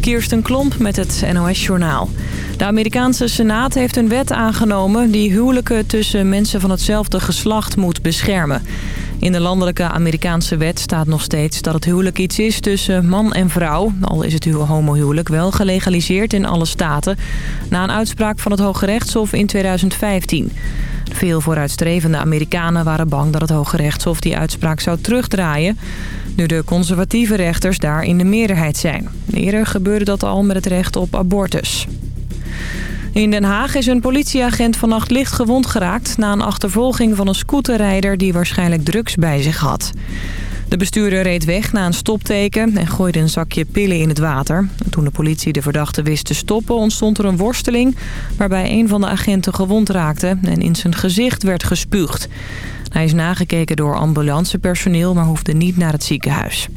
Kirsten Klomp met het NOS-journaal. De Amerikaanse Senaat heeft een wet aangenomen... die huwelijken tussen mensen van hetzelfde geslacht moet beschermen. In de landelijke Amerikaanse wet staat nog steeds dat het huwelijk iets is tussen man en vrouw. Al is het homohuwelijk wel gelegaliseerd in alle staten... na een uitspraak van het Hoge Rechtshof in 2015. Veel vooruitstrevende Amerikanen waren bang dat het Hoge Rechtshof die uitspraak zou terugdraaien... nu de conservatieve rechters daar in de meerderheid zijn. Eerder gebeurde dat al met het recht op abortus. In Den Haag is een politieagent vannacht licht gewond geraakt... na een achtervolging van een scooterrijder die waarschijnlijk drugs bij zich had. De bestuurder reed weg na een stopteken en gooide een zakje pillen in het water. Toen de politie de verdachte wist te stoppen ontstond er een worsteling... waarbij een van de agenten gewond raakte en in zijn gezicht werd gespuugd. Hij is nagekeken door ambulancepersoneel, maar hoefde niet naar het ziekenhuis.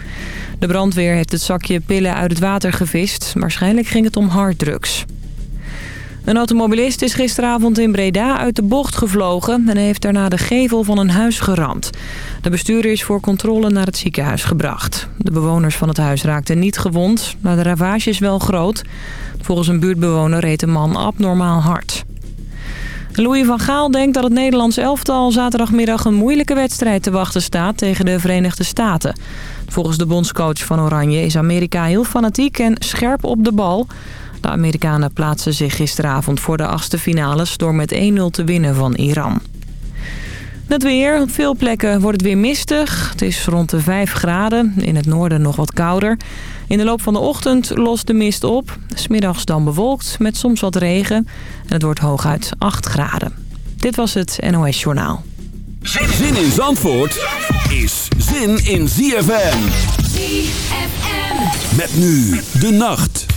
De brandweer heeft het zakje pillen uit het water gevist. Waarschijnlijk ging het om harddrugs. Een automobilist is gisteravond in Breda uit de bocht gevlogen... en heeft daarna de gevel van een huis geramd. De bestuurder is voor controle naar het ziekenhuis gebracht. De bewoners van het huis raakten niet gewond, maar de ravage is wel groot. Volgens een buurtbewoner reed de man abnormaal hard. Louis van Gaal denkt dat het Nederlands elftal zaterdagmiddag een moeilijke wedstrijd te wachten staat tegen de Verenigde Staten. Volgens de bondscoach van Oranje is Amerika heel fanatiek en scherp op de bal. De Amerikanen plaatsen zich gisteravond voor de achtste finales door met 1-0 te winnen van Iran. Het weer. Op veel plekken wordt het weer mistig. Het is rond de 5 graden. In het noorden nog wat kouder. In de loop van de ochtend lost de mist op. Smiddags dan bewolkt met soms wat regen. En het wordt hooguit 8 graden. Dit was het NOS Journaal. Zin in Zandvoort is zin in ZFM. ZFM. Met nu de nacht.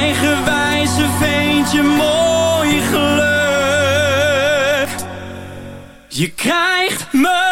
eigenwijze veentje mooi geluk. Je krijgt me.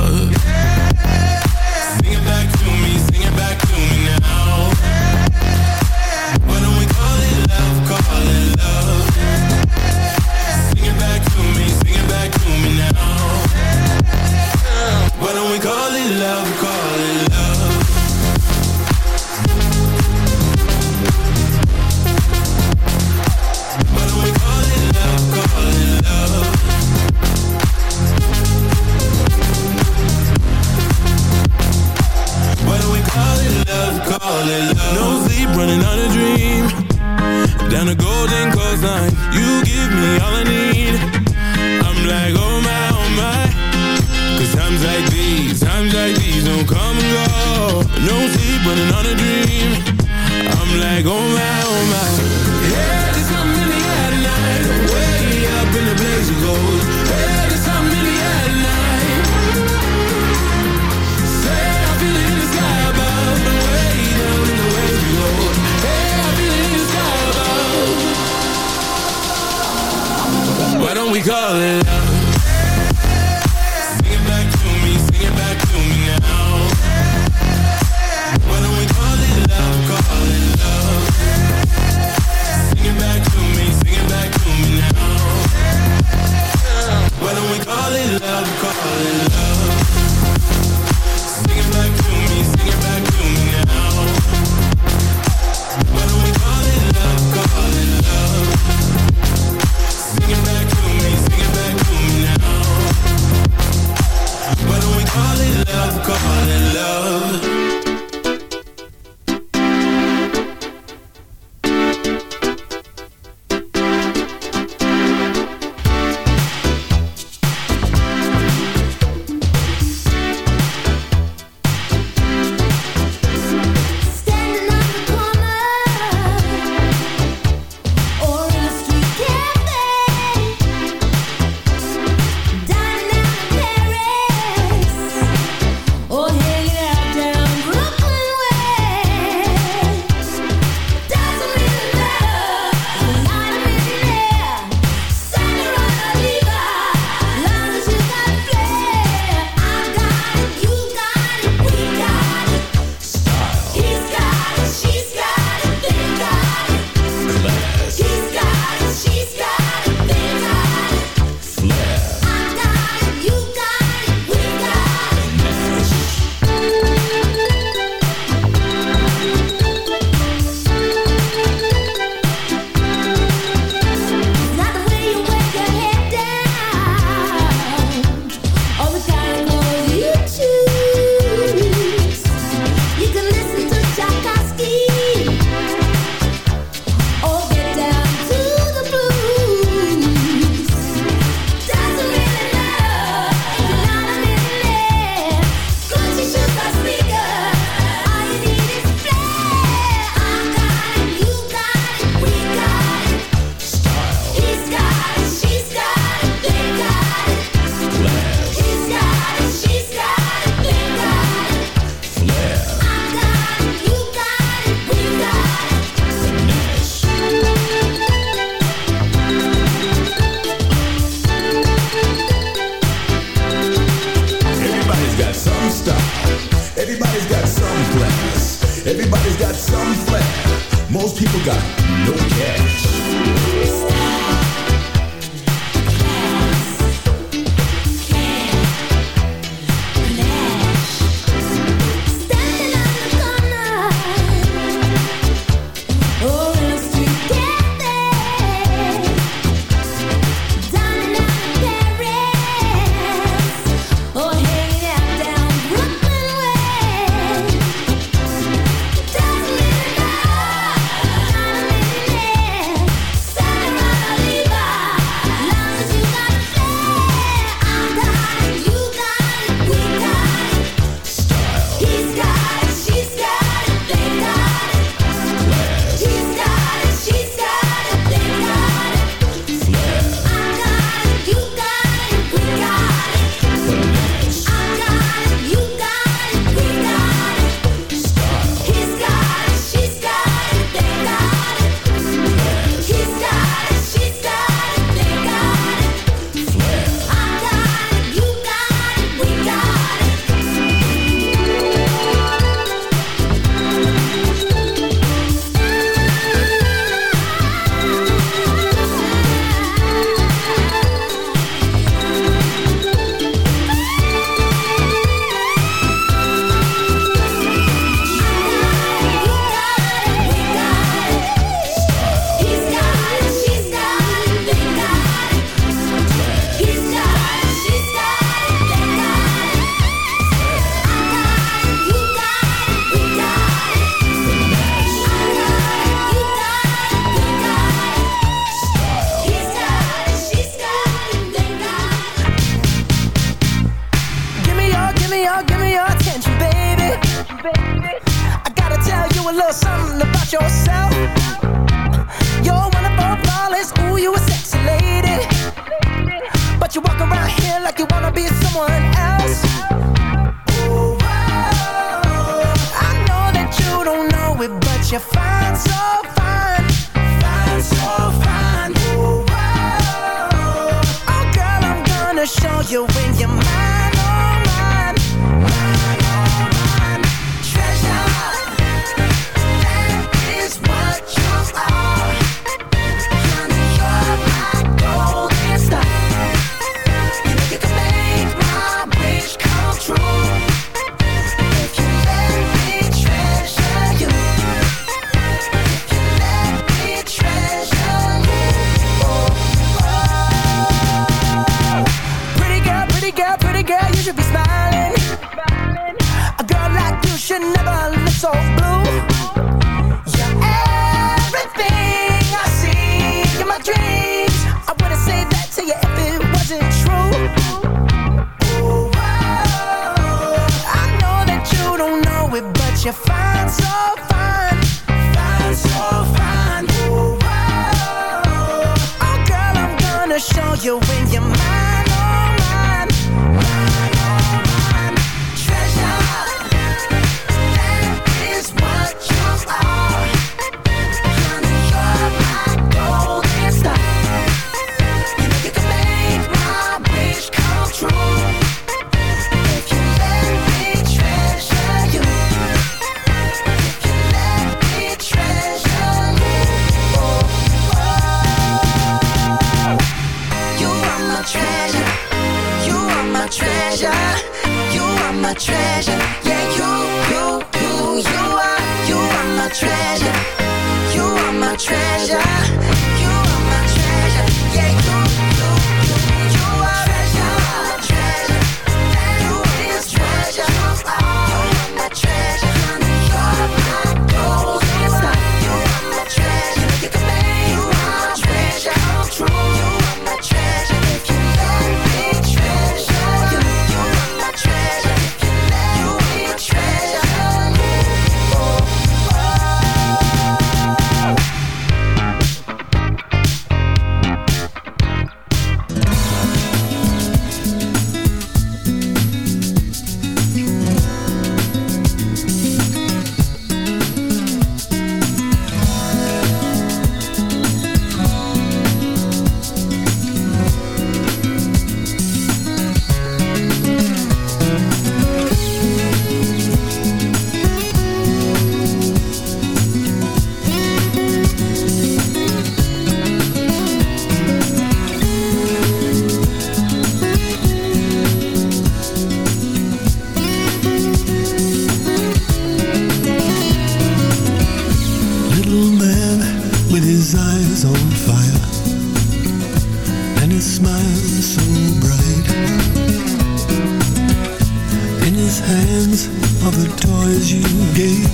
hands of the toys you gave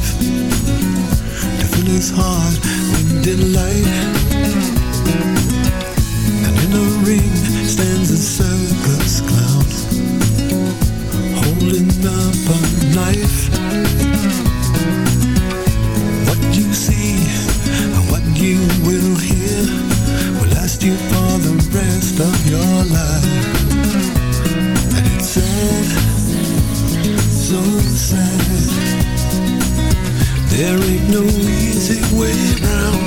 to fill his heart with delight. And in a ring stands a circus clown holding up a knife. no easy way around.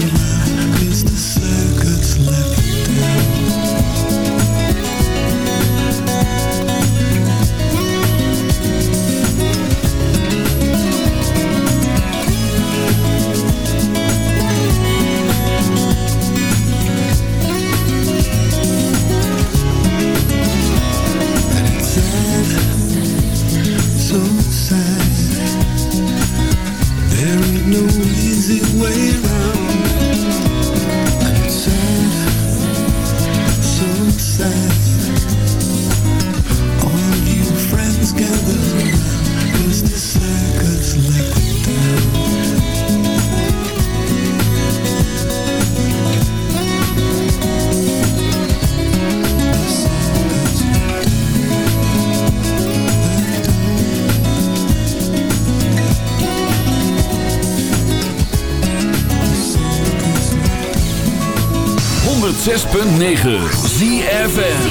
106.9 ZFN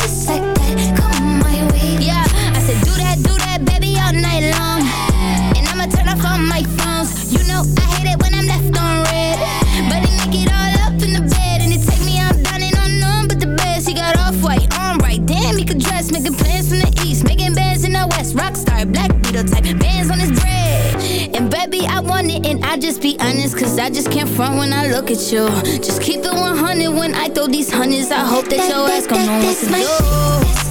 just be honest, cause I just can't front when I look at you. Just keep it 100 when I throw these hundreds. I hope that, your ass gon' know what to do.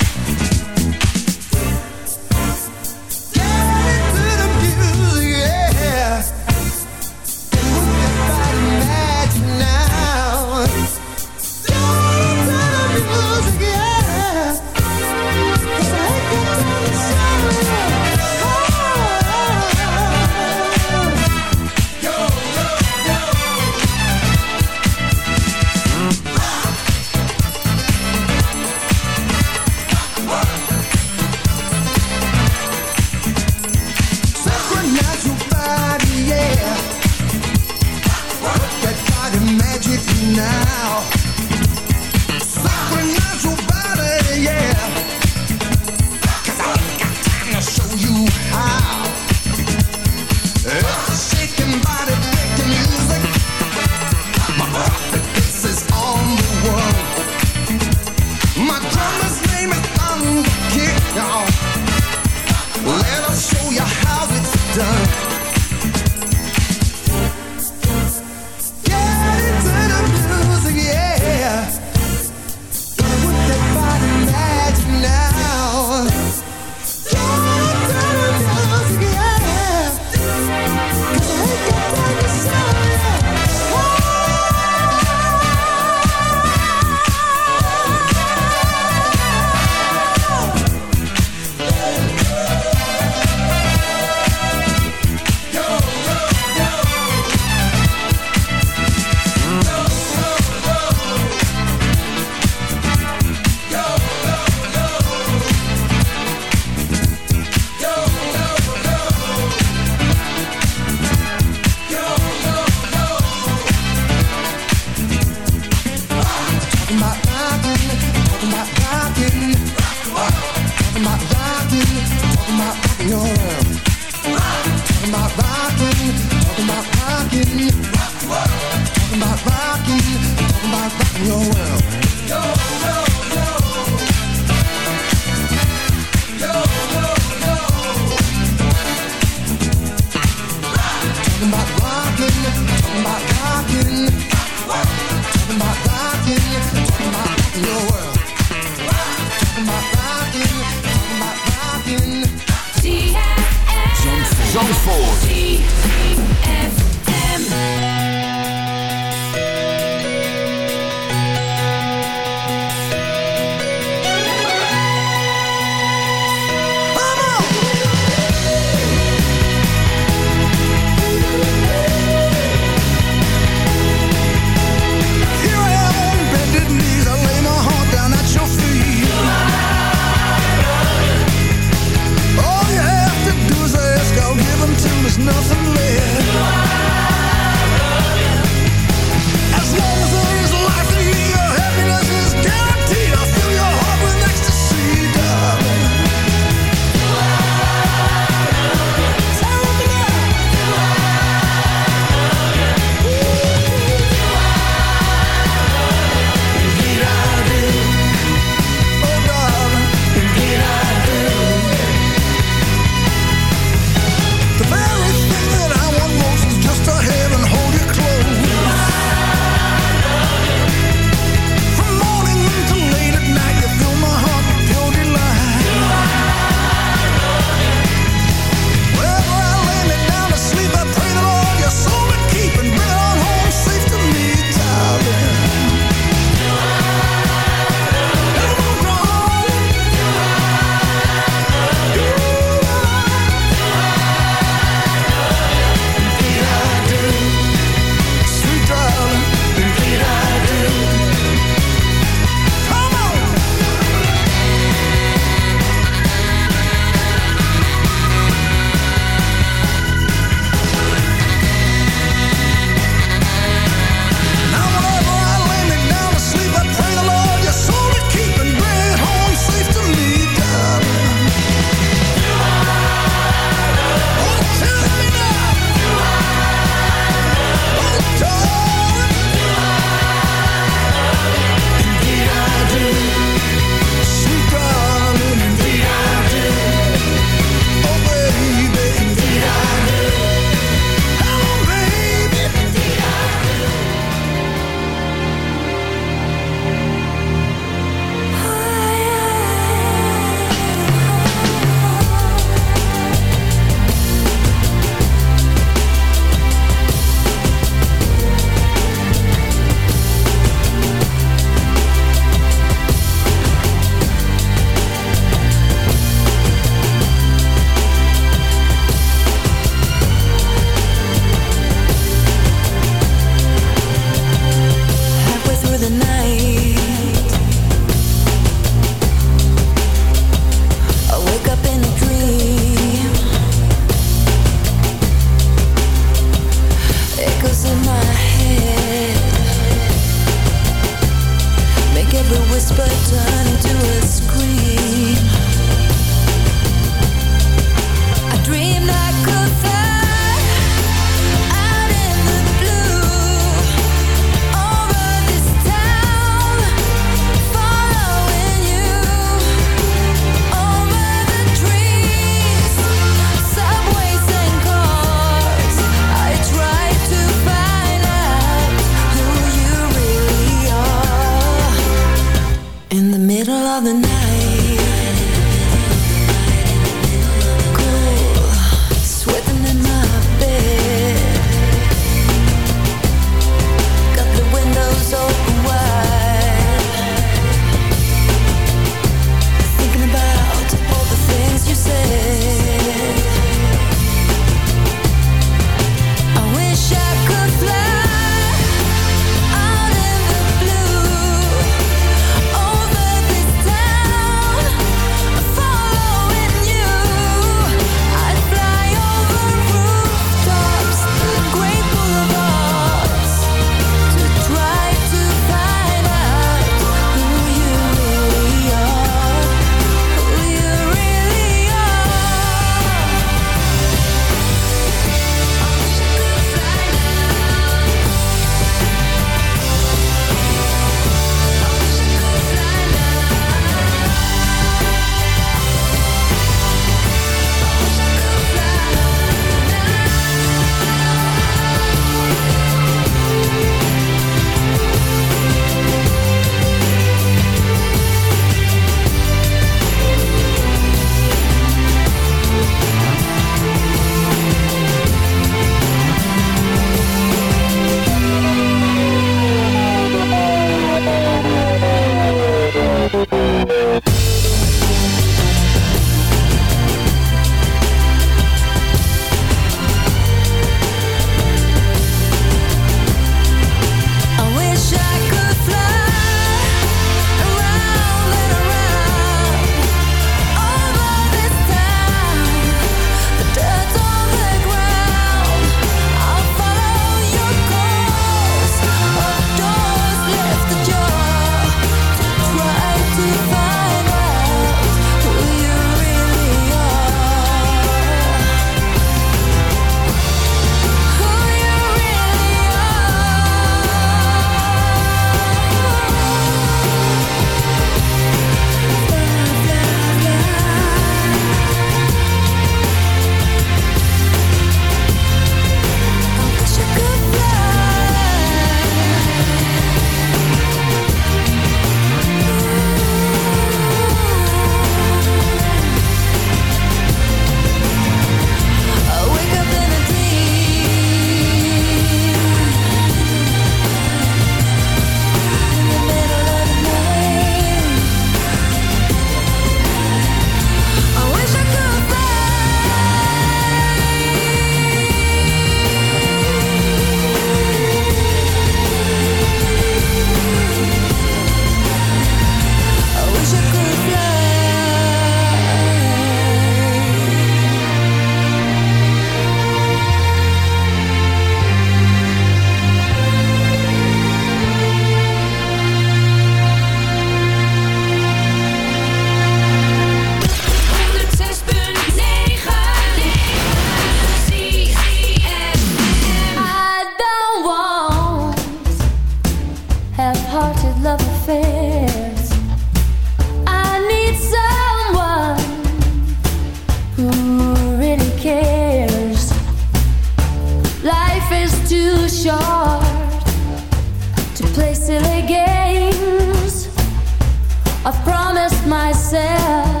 I've promised myself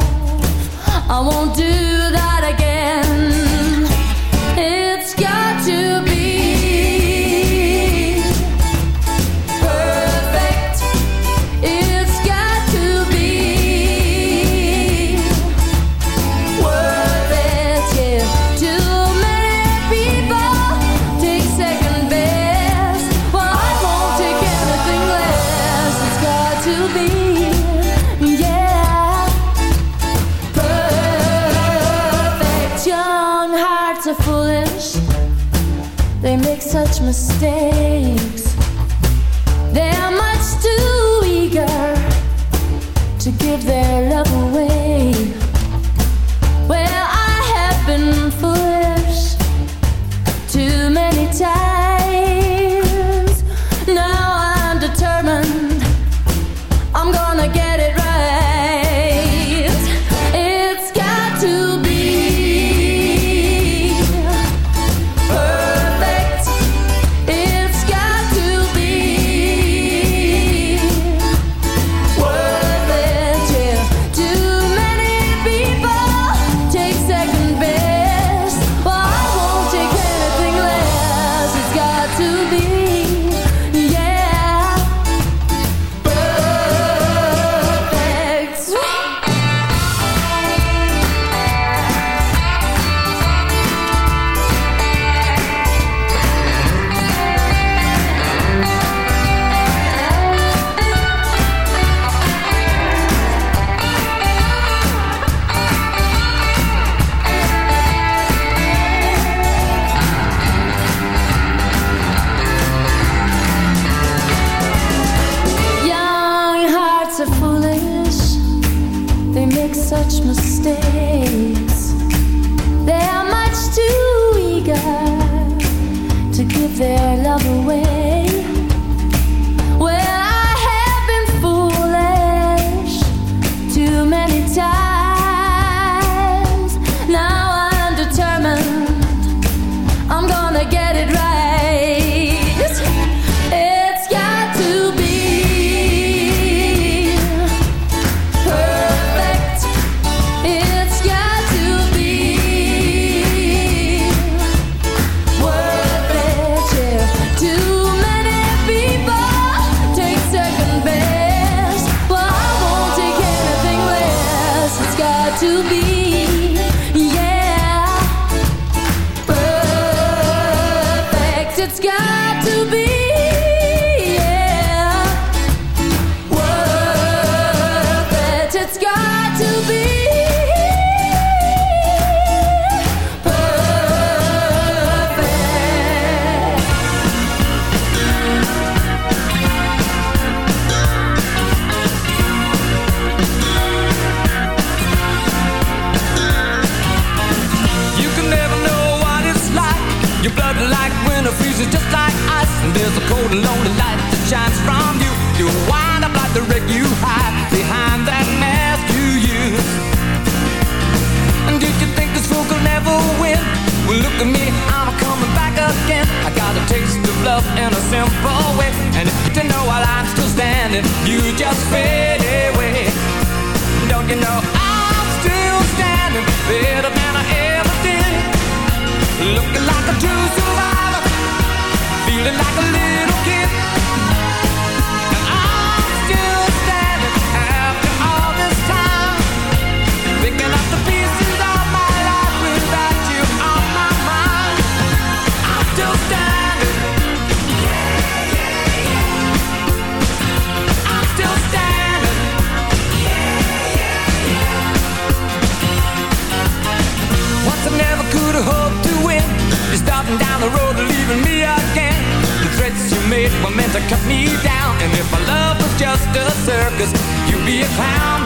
I won't do just fail circus, you'd be a clown